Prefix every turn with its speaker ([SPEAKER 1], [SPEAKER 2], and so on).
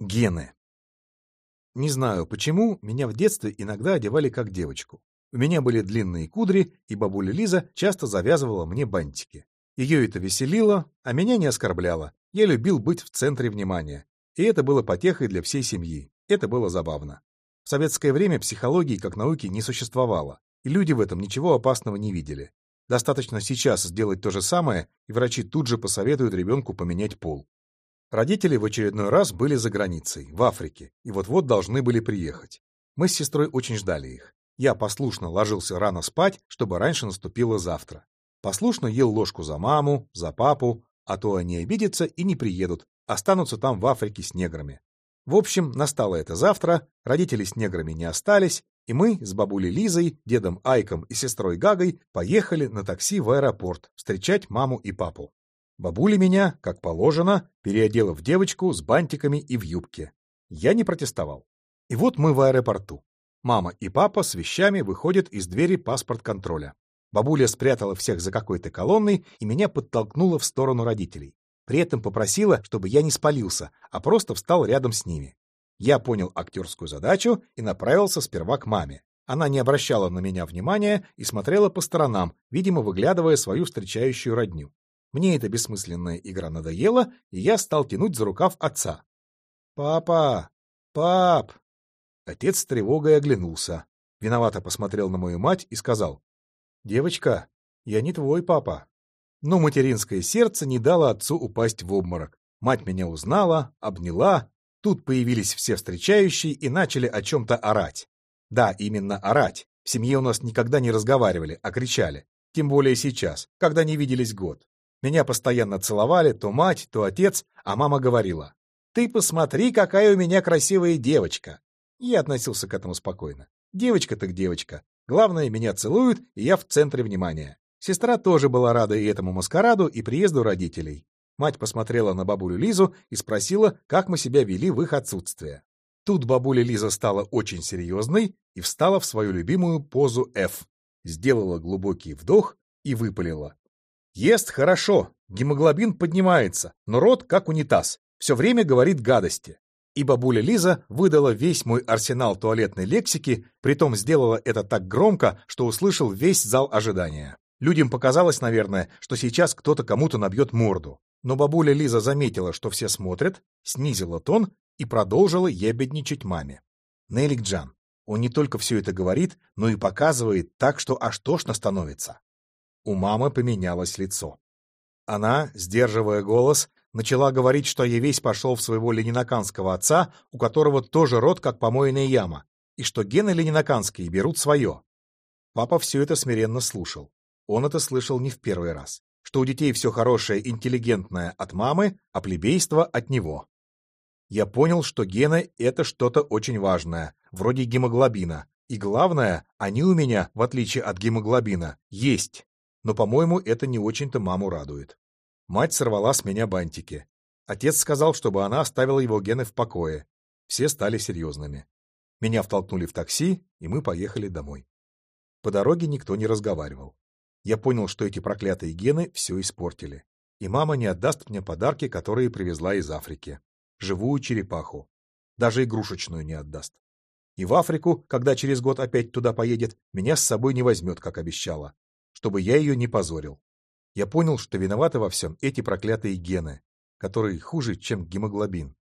[SPEAKER 1] Гены. Не знаю почему, меня в детстве иногда одевали как девочку. У меня были длинные кудри, и бабуля Лиза часто завязывала мне бантики. Ее это веселило, а меня не оскорбляло. Я любил быть в центре внимания. И это было потехой для всей семьи. Это было забавно. В советское время психологии как науки не существовало, и люди в этом ничего опасного не видели. Достаточно сейчас сделать то же самое, и врачи тут же посоветуют ребенку поменять пол. Родители в очередной раз были за границей, в Африке, и вот-вот должны были приехать. Мы с сестрой очень ждали их. Я послушно ложился рано спать, чтобы раньше наступило завтра. Послушно ел ложку за маму, за папу, а то они обидятся и не приедут, останутся там в Африке с неграми. В общем, настало это завтра, родители с неграми не остались, и мы с бабулей Лизой, дедом Айком и сестрой Гагой поехали на такси в аэропорт встречать маму и папу. Бабуля меня, как положено, переодела в девочку с бантиками и в юбке. Я не протестовал. И вот мы в аэропорту. Мама и папа с вещами выходят из двери паспорт-контроля. Бабуля спрятала всех за какой-то колонной и меня подтолкнула в сторону родителей. При этом попросила, чтобы я не спалился, а просто встал рядом с ними. Я понял актерскую задачу и направился сперва к маме. Она не обращала на меня внимания и смотрела по сторонам, видимо, выглядывая свою встречающую родню. Мне эта бессмысленная игра надоела, и я стал тянуть за рукав отца. «Папа! Пап!» Отец с тревогой оглянулся. Виновато посмотрел на мою мать и сказал. «Девочка, я не твой папа». Но материнское сердце не дало отцу упасть в обморок. Мать меня узнала, обняла. Тут появились все встречающие и начали о чем-то орать. Да, именно орать. В семье у нас никогда не разговаривали, а кричали. Тем более сейчас, когда не виделись год. Меня постоянно целовали то мать, то отец, а мама говорила, «Ты посмотри, какая у меня красивая девочка!» Я относился к этому спокойно. Девочка так девочка. Главное, меня целуют, и я в центре внимания. Сестра тоже была рада и этому маскараду, и приезду родителей. Мать посмотрела на бабулю Лизу и спросила, как мы себя вели в их отсутствие. Тут бабуля Лиза стала очень серьезной и встала в свою любимую позу F, сделала глубокий вдох и выпалила. Ест хорошо, гемоглобин поднимается, но рот как унитаз, все время говорит гадости. И бабуля Лиза выдала весь мой арсенал туалетной лексики, притом сделала это так громко, что услышал весь зал ожидания. Людям показалось, наверное, что сейчас кто-то кому-то набьет морду. Но бабуля Лиза заметила, что все смотрят, снизила тон и продолжила ебедничать маме. Нелик Джан, он не только все это говорит, но и показывает так, что аж тошно становится. У мамы поменялось лицо. Она, сдерживая голос, начала говорить, что я весь пошел в своего ленинаканского отца, у которого тоже рот как помойная яма, и что гены ленинаканские берут свое. Папа все это смиренно слушал. Он это слышал не в первый раз, что у детей все хорошее, интеллигентное от мамы, а плебейство от него. Я понял, что гены — это что-то очень важное, вроде гемоглобина, и главное, они у меня, в отличие от гемоглобина, есть но, по-моему, это не очень-то маму радует. Мать сорвала с меня бантики. Отец сказал, чтобы она оставила его гены в покое. Все стали серьезными. Меня втолкнули в такси, и мы поехали домой. По дороге никто не разговаривал. Я понял, что эти проклятые гены все испортили. И мама не отдаст мне подарки, которые привезла из Африки. Живую черепаху. Даже игрушечную не отдаст. И в Африку, когда через год опять туда поедет, меня с собой не возьмет, как обещала чтобы я ее не позорил. Я понял, что виноваты во всем эти проклятые гены, которые хуже, чем гемоглобин.